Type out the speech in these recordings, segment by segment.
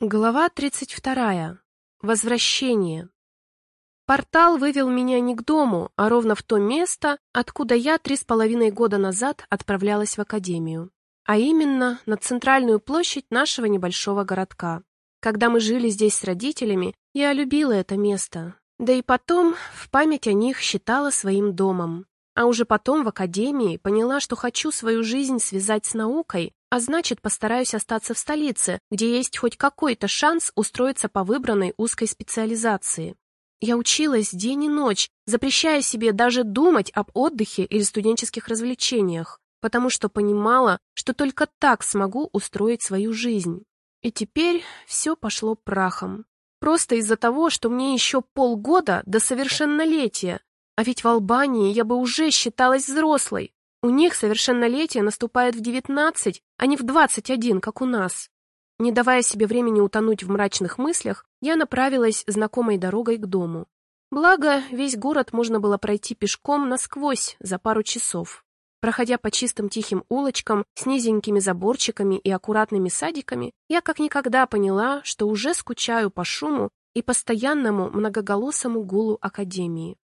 Глава 32. Возвращение. Портал вывел меня не к дому, а ровно в то место, откуда я три с половиной года назад отправлялась в академию. А именно, на центральную площадь нашего небольшого городка. Когда мы жили здесь с родителями, я любила это место. Да и потом в память о них считала своим домом. А уже потом в академии поняла, что хочу свою жизнь связать с наукой, а значит, постараюсь остаться в столице, где есть хоть какой-то шанс устроиться по выбранной узкой специализации. Я училась день и ночь, запрещая себе даже думать об отдыхе или студенческих развлечениях, потому что понимала, что только так смогу устроить свою жизнь. И теперь все пошло прахом. Просто из-за того, что мне еще полгода до совершеннолетия, а ведь в Албании я бы уже считалась взрослой. У них совершеннолетие наступает в 19, а не в 21, как у нас. Не давая себе времени утонуть в мрачных мыслях, я направилась знакомой дорогой к дому. Благо, весь город можно было пройти пешком насквозь за пару часов. Проходя по чистым тихим улочкам с низенькими заборчиками и аккуратными садиками, я как никогда поняла, что уже скучаю по шуму и постоянному многоголосому гулу академии.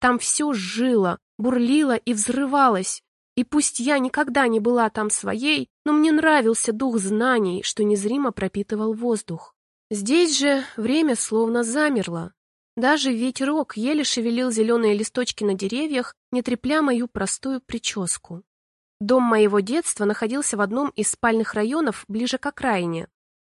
Там все жило, бурлило и взрывалось, и пусть я никогда не была там своей, но мне нравился дух знаний, что незримо пропитывал воздух. Здесь же время словно замерло. Даже ветерок еле шевелил зеленые листочки на деревьях, не трепля мою простую прическу. Дом моего детства находился в одном из спальных районов ближе к окраине.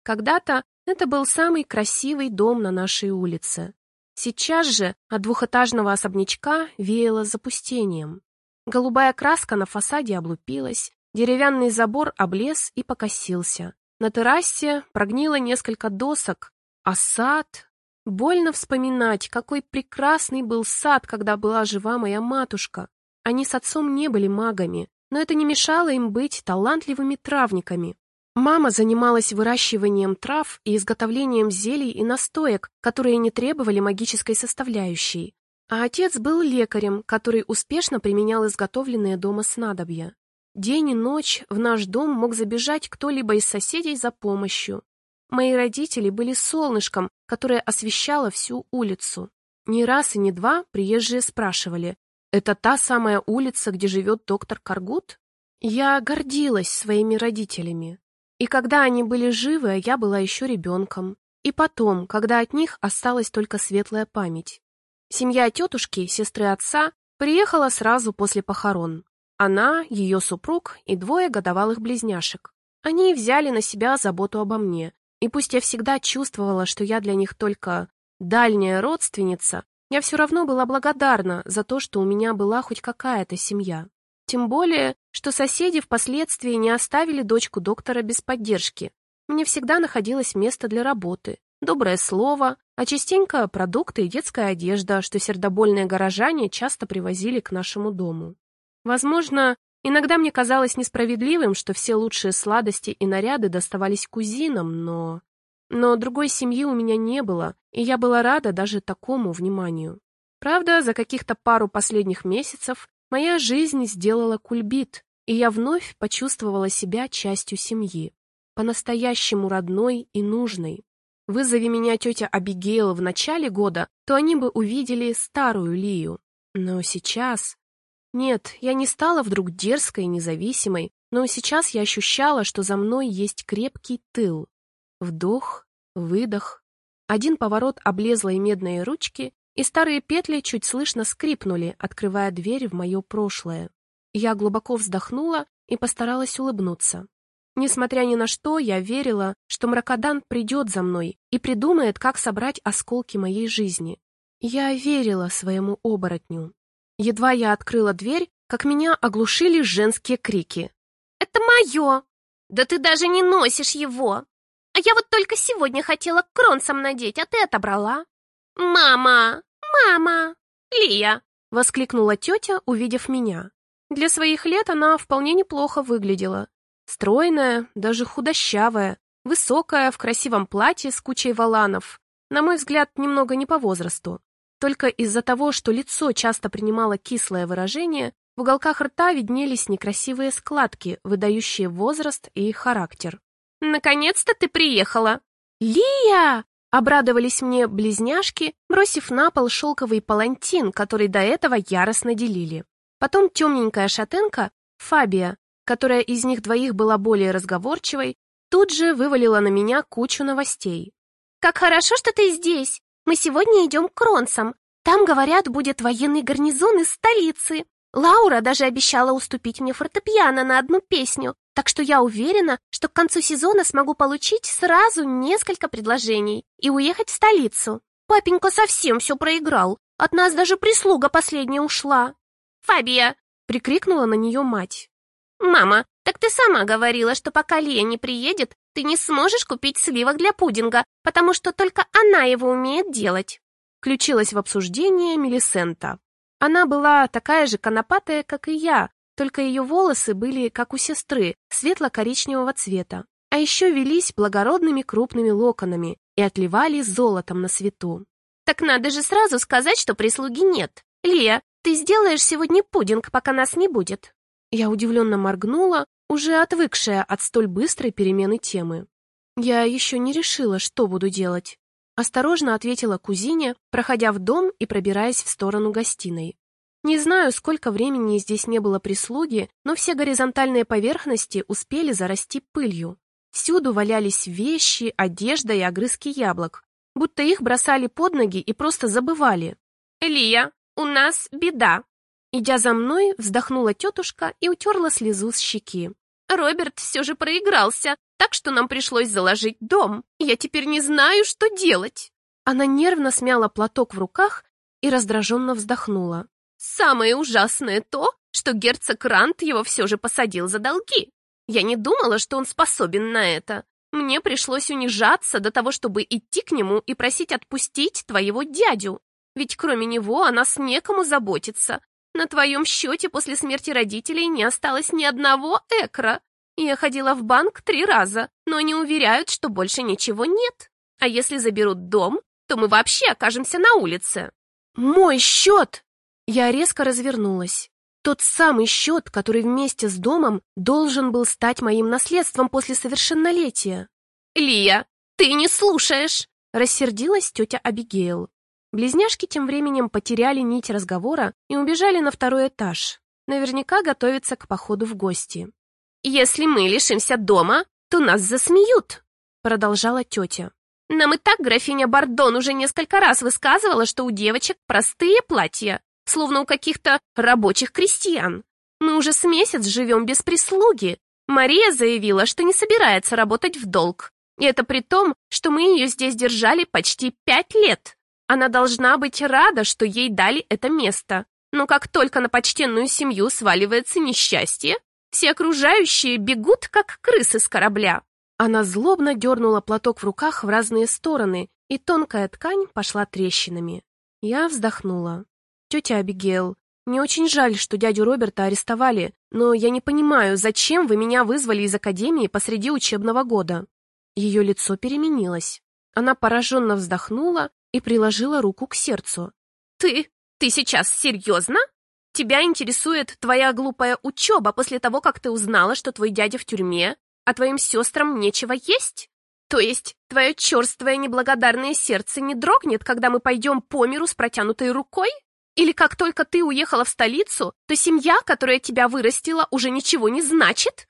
Когда-то это был самый красивый дом на нашей улице. Сейчас же от двухэтажного особнячка веяло запустением. Голубая краска на фасаде облупилась, деревянный забор облез и покосился. На террасе прогнило несколько досок, а сад... Больно вспоминать, какой прекрасный был сад, когда была жива моя матушка. Они с отцом не были магами, но это не мешало им быть талантливыми травниками. Мама занималась выращиванием трав и изготовлением зелий и настоек, которые не требовали магической составляющей. А отец был лекарем, который успешно применял изготовленные дома снадобья. День и ночь в наш дом мог забежать кто-либо из соседей за помощью. Мои родители были солнышком, которое освещало всю улицу. Ни раз и ни два приезжие спрашивали, «Это та самая улица, где живет доктор Каргут?» Я гордилась своими родителями. И когда они были живы, я была еще ребенком. И потом, когда от них осталась только светлая память. Семья тетушки, сестры отца, приехала сразу после похорон. Она, ее супруг и двое годовалых близняшек. Они взяли на себя заботу обо мне. И пусть я всегда чувствовала, что я для них только дальняя родственница, я все равно была благодарна за то, что у меня была хоть какая-то семья. Тем более, что соседи впоследствии не оставили дочку доктора без поддержки. Мне всегда находилось место для работы, доброе слово, а частенько продукты и детская одежда, что сердобольные горожане часто привозили к нашему дому. Возможно, иногда мне казалось несправедливым, что все лучшие сладости и наряды доставались кузинам, но... Но другой семьи у меня не было, и я была рада даже такому вниманию. Правда, за каких-то пару последних месяцев моя жизнь сделала кульбит, и я вновь почувствовала себя частью семьи, по-настоящему родной и нужной. Вызови меня тетя Абигейл в начале года, то они бы увидели старую Лию. Но сейчас... Нет, я не стала вдруг дерзкой и независимой, но сейчас я ощущала, что за мной есть крепкий тыл. Вдох, выдох. Один поворот облезлой медной ручки, и старые петли чуть слышно скрипнули, открывая дверь в мое прошлое. Я глубоко вздохнула и постаралась улыбнуться. Несмотря ни на что, я верила, что Мракодан придет за мной и придумает, как собрать осколки моей жизни. Я верила своему оборотню. Едва я открыла дверь, как меня оглушили женские крики. «Это мое! Да ты даже не носишь его! А я вот только сегодня хотела кронсом надеть, а ты отобрала!» «Мама! Мама! Лия!» — воскликнула тетя, увидев меня. Для своих лет она вполне неплохо выглядела. Стройная, даже худощавая, высокая, в красивом платье с кучей воланов. На мой взгляд, немного не по возрасту. Только из-за того, что лицо часто принимало кислое выражение, в уголках рта виднелись некрасивые складки, выдающие возраст и характер. «Наконец-то ты приехала!» «Лия!» — обрадовались мне близняшки, бросив на пол шелковый палантин, который до этого яростно делили. Потом темненькая шатенка, Фабия, которая из них двоих была более разговорчивой, тут же вывалила на меня кучу новостей. «Как хорошо, что ты здесь! Мы сегодня идем к Кронсам. Там, говорят, будет военный гарнизон из столицы. Лаура даже обещала уступить мне фортепиано на одну песню, так что я уверена, что к концу сезона смогу получить сразу несколько предложений и уехать в столицу. Папенька совсем все проиграл. От нас даже прислуга последняя ушла. «Фабия!» — прикрикнула на нее мать. «Мама, так ты сама говорила, что пока Лия не приедет, ты не сможешь купить сливок для пудинга, потому что только она его умеет делать». Включилась в обсуждение Мелисента. Она была такая же конопатая, как и я, только ее волосы были, как у сестры, светло-коричневого цвета, а еще велись благородными крупными локонами и отливали золотом на свету. «Так надо же сразу сказать, что прислуги нет. Лия, ты сделаешь сегодня пудинг, пока нас не будет?» Я удивленно моргнула, уже отвыкшая от столь быстрой перемены темы. Я еще не решила, что буду делать. Осторожно ответила кузине, проходя в дом и пробираясь в сторону гостиной. Не знаю, сколько времени здесь не было прислуги, но все горизонтальные поверхности успели зарасти пылью. Всюду валялись вещи, одежда и огрызки яблок, будто их бросали под ноги и просто забывали. «Лия, у нас беда!» Идя за мной, вздохнула тетушка и утерла слезу с щеки. Роберт все же проигрался, так что нам пришлось заложить дом. Я теперь не знаю, что делать. Она нервно смяла платок в руках и раздраженно вздохнула. Самое ужасное то, что герцог Рант его все же посадил за долги. Я не думала, что он способен на это. Мне пришлось унижаться до того, чтобы идти к нему и просить отпустить твоего дядю. Ведь кроме него о нас некому заботиться. На твоем счете после смерти родителей не осталось ни одного экра. Я ходила в банк три раза, но они уверяют, что больше ничего нет. А если заберут дом, то мы вообще окажемся на улице. Мой счет! Я резко развернулась. Тот самый счет, который вместе с домом должен был стать моим наследством после совершеннолетия. «Лия, ты не слушаешь!» — рассердилась тетя Абигейл. Близняшки тем временем потеряли нить разговора и убежали на второй этаж. Наверняка готовятся к походу в гости. «Если мы лишимся дома, то нас засмеют», — продолжала тетя. «Нам и так графиня Бардон уже несколько раз высказывала, что у девочек простые платья, словно у каких-то рабочих крестьян. Мы уже с месяц живем без прислуги. Мария заявила, что не собирается работать в долг. И это при том, что мы ее здесь держали почти пять лет. Она должна быть рада, что ей дали это место. Но как только на почтенную семью сваливается несчастье, все окружающие бегут, как крысы с корабля. Она злобно дернула платок в руках в разные стороны, и тонкая ткань пошла трещинами. Я вздохнула. «Тетя Абигейл, мне очень жаль, что дядю Роберта арестовали, но я не понимаю, зачем вы меня вызвали из академии посреди учебного года?» Ее лицо переменилось. Она пораженно вздохнула и приложила руку к сердцу. «Ты? Ты сейчас серьезно? Тебя интересует твоя глупая учеба после того, как ты узнала, что твой дядя в тюрьме, а твоим сестрам нечего есть? То есть твое черствое неблагодарное сердце не дрогнет, когда мы пойдем по миру с протянутой рукой? Или как только ты уехала в столицу, то семья, которая тебя вырастила, уже ничего не значит?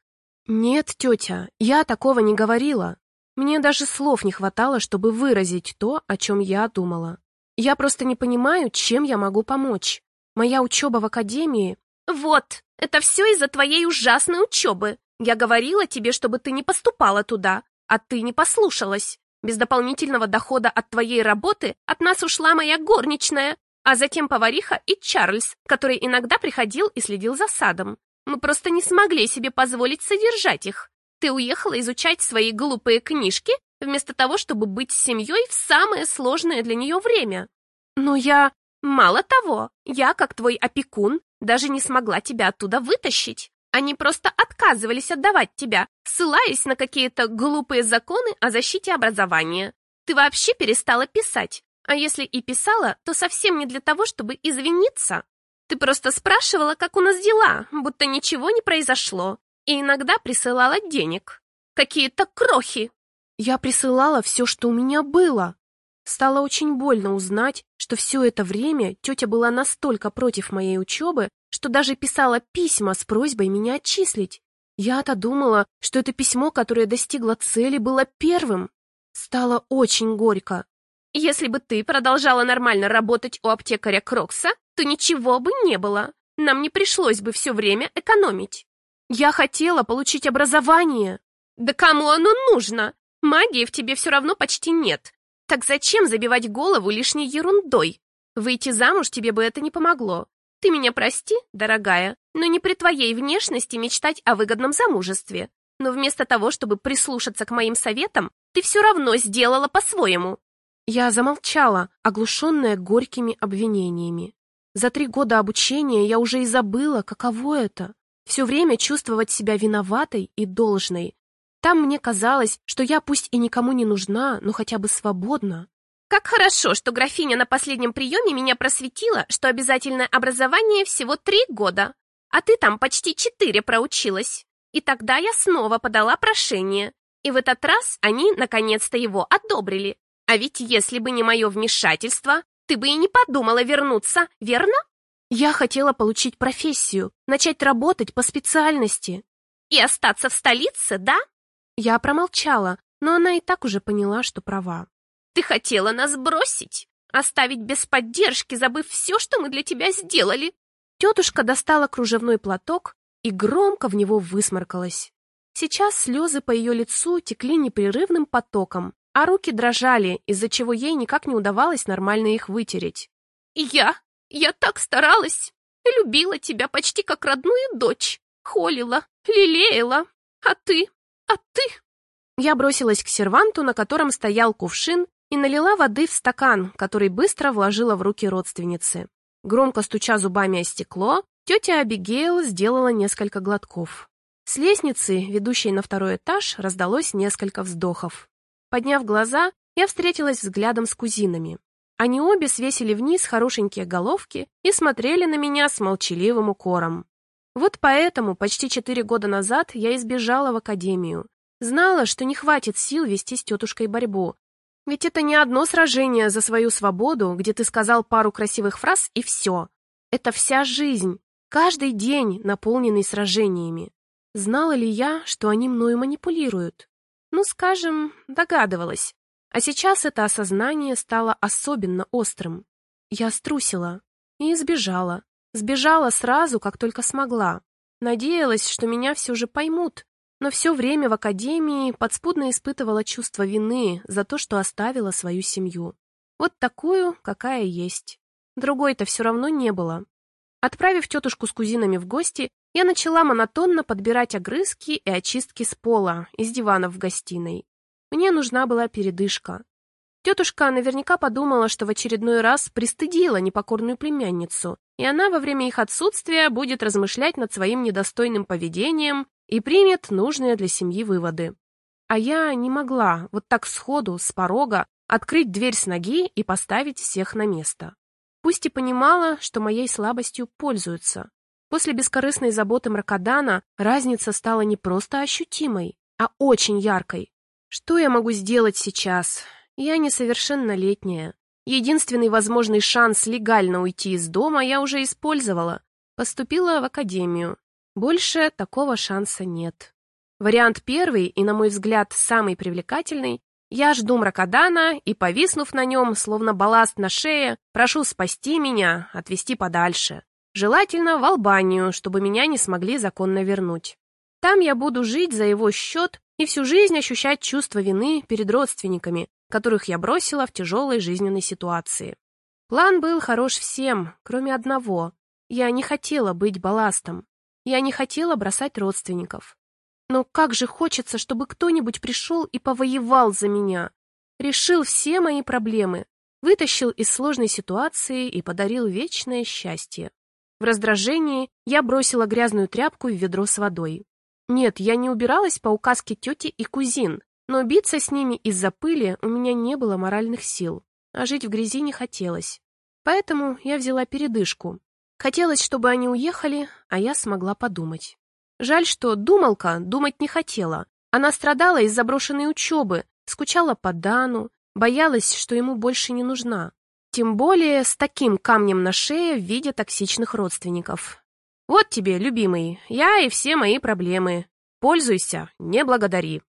Нет, тетя, я такого не говорила. Мне даже слов не хватало, чтобы выразить то, о чем я думала. Я просто не понимаю, чем я могу помочь. Моя учеба в академии... Вот, это все из-за твоей ужасной учебы. Я говорила тебе, чтобы ты не поступала туда, а ты не послушалась. Без дополнительного дохода от твоей работы от нас ушла моя горничная, а затем повариха и Чарльз, который иногда приходил и следил за садом. Мы просто не смогли себе позволить содержать их. Ты уехала изучать свои глупые книжки, вместо того, чтобы быть семьей в самое сложное для нее время. Но я... Мало того, я, как твой опекун, даже не смогла тебя оттуда вытащить. Они просто отказывались отдавать тебя, ссылаясь на какие-то глупые законы о защите образования. Ты вообще перестала писать, а если и писала, то совсем не для того, чтобы извиниться. Ты просто спрашивала, как у нас дела, будто ничего не произошло и иногда присылала денег. Какие-то крохи. Я присылала все, что у меня было. Стало очень больно узнать, что все это время тетя была настолько против моей учебы, что даже писала письма с просьбой меня отчислить. Я-то думала, что это письмо, которое достигло цели, было первым. Стало очень горько. Если бы ты продолжала нормально работать у аптекаря Крокса, то ничего бы не было. Нам не пришлось бы все время экономить. Я хотела получить образование. Да кому оно нужно? Магии в тебе все равно почти нет. Так зачем забивать голову лишней ерундой? Выйти замуж тебе бы это не помогло. Ты меня прости, дорогая, но не при твоей внешности мечтать о выгодном замужестве. Но вместо того, чтобы прислушаться к моим советам, ты все равно сделала по-своему. Я замолчала, оглушенная горькими обвинениями. За три года обучения я уже и забыла, каково это. Все время чувствовать себя виноватой и должной, там мне казалось, что я пусть и никому не нужна, но хотя бы свободна. Как хорошо, что графиня на последнем приеме меня просветила, что обязательное образование всего три года, а ты там почти четыре проучилась. И тогда я снова подала прошение, и в этот раз они наконец-то его одобрили. А ведь если бы не мое вмешательство, ты бы и не подумала вернуться, верно? Я хотела получить профессию, начать работать по специальности. И остаться в столице, да? Я промолчала, но она и так уже поняла, что права. «Ты хотела нас бросить? Оставить без поддержки, забыв все, что мы для тебя сделали?» Тетушка достала кружевной платок и громко в него высморкалась. Сейчас слезы по ее лицу текли непрерывным потоком, а руки дрожали, из-за чего ей никак не удавалось нормально их вытереть. «И я? Я так старалась! Любила тебя почти как родную дочь, холила, лелеяла, а ты «А ты?» Я бросилась к серванту, на котором стоял кувшин, и налила воды в стакан, который быстро вложила в руки родственницы. Громко стуча зубами о стекло, тетя Абигейл сделала несколько глотков. С лестницы, ведущей на второй этаж, раздалось несколько вздохов. Подняв глаза, я встретилась взглядом с кузинами. Они обе свесили вниз хорошенькие головки и смотрели на меня с молчаливым укором. Вот поэтому почти четыре года назад я избежала в академию. Знала, что не хватит сил вести с тетушкой борьбу. Ведь это не одно сражение за свою свободу, где ты сказал пару красивых фраз и все. Это вся жизнь, каждый день, наполненный сражениями. Знала ли я, что они мною манипулируют? Ну, скажем, догадывалась. А сейчас это осознание стало особенно острым. Я струсила и избежала. Сбежала сразу, как только смогла. Надеялась, что меня все же поймут, но все время в академии подспудно испытывала чувство вины за то, что оставила свою семью. Вот такую, какая есть. Другой-то все равно не было. Отправив тетушку с кузинами в гости, я начала монотонно подбирать огрызки и очистки с пола из дивана в гостиной. Мне нужна была передышка. Тетушка наверняка подумала, что в очередной раз пристыдила непокорную племянницу, и она во время их отсутствия будет размышлять над своим недостойным поведением и примет нужные для семьи выводы. А я не могла вот так сходу, с порога, открыть дверь с ноги и поставить всех на место. Пусть и понимала, что моей слабостью пользуются. После бескорыстной заботы Мракодана разница стала не просто ощутимой, а очень яркой. Что я могу сделать сейчас? Я несовершеннолетняя. Единственный возможный шанс легально уйти из дома я уже использовала. Поступила в академию. Больше такого шанса нет. Вариант первый и, на мой взгляд, самый привлекательный. Я жду мракодана и, повиснув на нем, словно балласт на шее, прошу спасти меня, отвезти подальше. Желательно в Албанию, чтобы меня не смогли законно вернуть. Там я буду жить за его счет и всю жизнь ощущать чувство вины перед родственниками, которых я бросила в тяжелой жизненной ситуации. План был хорош всем, кроме одного. Я не хотела быть балластом. Я не хотела бросать родственников. Но как же хочется, чтобы кто-нибудь пришел и повоевал за меня. Решил все мои проблемы, вытащил из сложной ситуации и подарил вечное счастье. В раздражении я бросила грязную тряпку в ведро с водой. Нет, я не убиралась по указке тети и кузин, но биться с ними из-за пыли у меня не было моральных сил, а жить в грязи не хотелось. Поэтому я взяла передышку. Хотелось, чтобы они уехали, а я смогла подумать. Жаль, что думалка думать не хотела. Она страдала из заброшенной учебы, скучала по Дану, боялась, что ему больше не нужна. Тем более с таким камнем на шее в виде токсичных родственников. Вот тебе, любимый, я и все мои проблемы. Пользуйся, не благодари.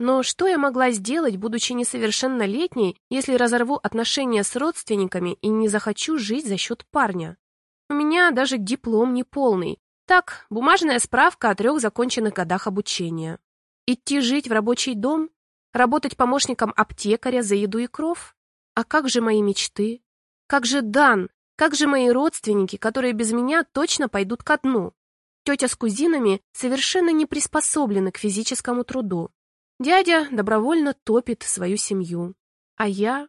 Но что я могла сделать, будучи несовершеннолетней, если разорву отношения с родственниками и не захочу жить за счет парня? У меня даже диплом не полный. Так, бумажная справка о трех законченных годах обучения. Идти жить в рабочий дом? Работать помощником аптекаря за еду и кров? А как же мои мечты? Как же Дан? Как же мои родственники, которые без меня точно пойдут ко дну? Тетя с кузинами совершенно не приспособлены к физическому труду. Дядя добровольно топит свою семью. А я?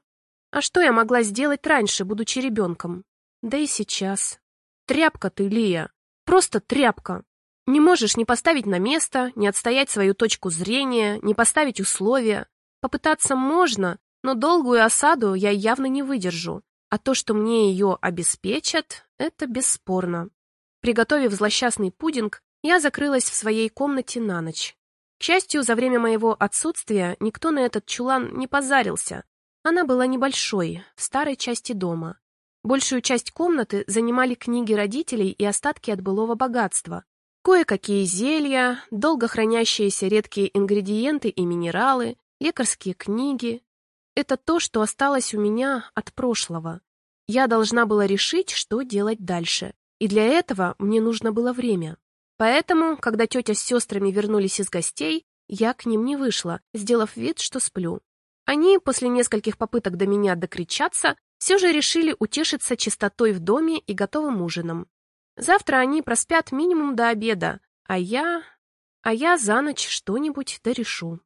А что я могла сделать раньше, будучи ребенком? Да и сейчас. Тряпка ты, Лия. Просто тряпка. Не можешь не поставить на место, не отстоять свою точку зрения, не поставить условия. Попытаться можно, но долгую осаду я явно не выдержу. А то, что мне ее обеспечат, это бесспорно. Приготовив злосчастный пудинг, я закрылась в своей комнате на ночь. К счастью, за время моего отсутствия никто на этот чулан не позарился. Она была небольшой, в старой части дома. Большую часть комнаты занимали книги родителей и остатки от былого богатства. Кое-какие зелья, долго хранящиеся редкие ингредиенты и минералы, лекарские книги. Это то, что осталось у меня от прошлого. Я должна была решить, что делать дальше. И для этого мне нужно было время. Поэтому, когда тетя с сестрами вернулись из гостей, я к ним не вышла, сделав вид, что сплю. Они, после нескольких попыток до меня докричаться, все же решили утешиться чистотой в доме и готовым ужином. Завтра они проспят минимум до обеда, а я... А я за ночь что-нибудь дорешу.